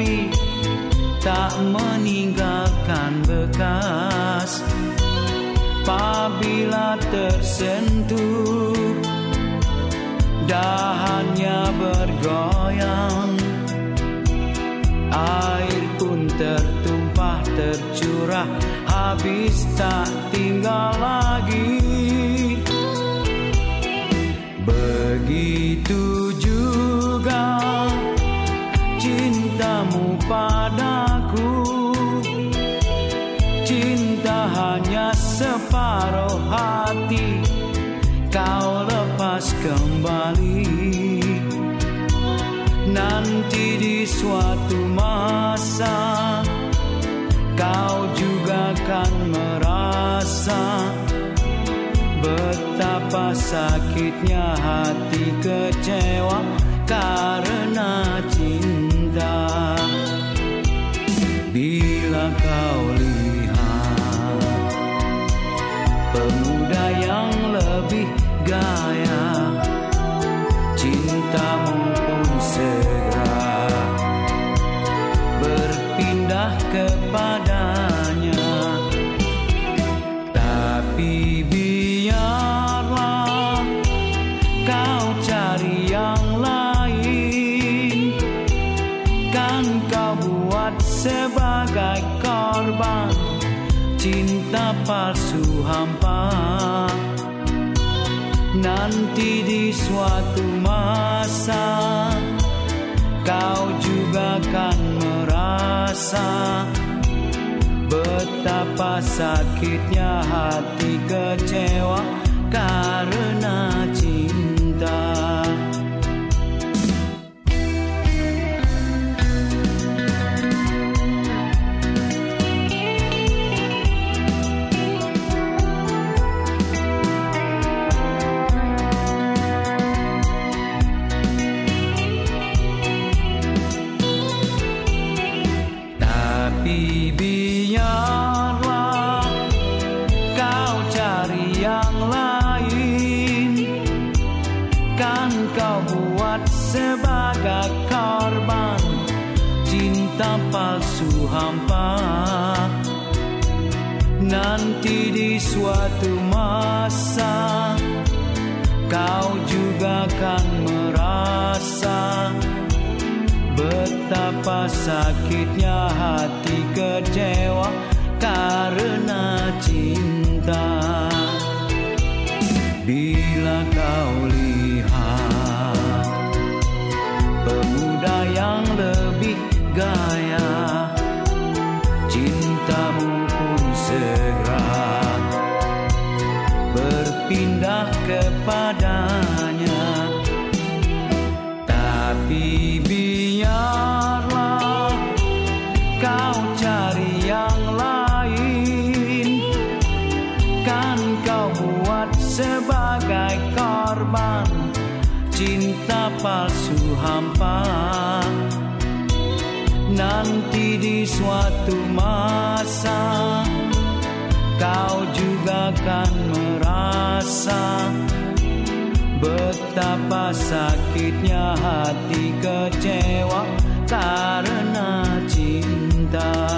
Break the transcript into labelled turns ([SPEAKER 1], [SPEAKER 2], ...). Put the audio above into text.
[SPEAKER 1] tetapi tak meninggalkan bekas. Apabila tersentuh dahannya bergoyang. Air pun tertumpah tercurah. Habis tak tinggal lagi. Begitu separuh hati Kau lepas kembali Nanti di suatu masa Kau juga akan merasa Betapa sakitnya hati kecewa karena cinta kepadanya. Tapi biarlah Kau cari yang lain. Kan kau buat sebagai korban Cinta palsu hampa. Nanti di suatu masa Kau juga akan merasa Betapa sakitnya hati kecewa Karena Tapi biarlah kau cari yang lain. Kan kau buat sebagai korban Cinta palsu hampa. Nanti di suatu masa Kau juga akan merasa Betapa sakitnya hati kecewa karena cinta. Bila kau lihat Pemuda yang lebih gaya Cintamu pun segera Berpindah kepadanya. Tapi sebagai korban Cinta palsu hampa. Nanti di suatu masa Kau juga akan merasa Betapa sakitnya hati kecewa karena cinta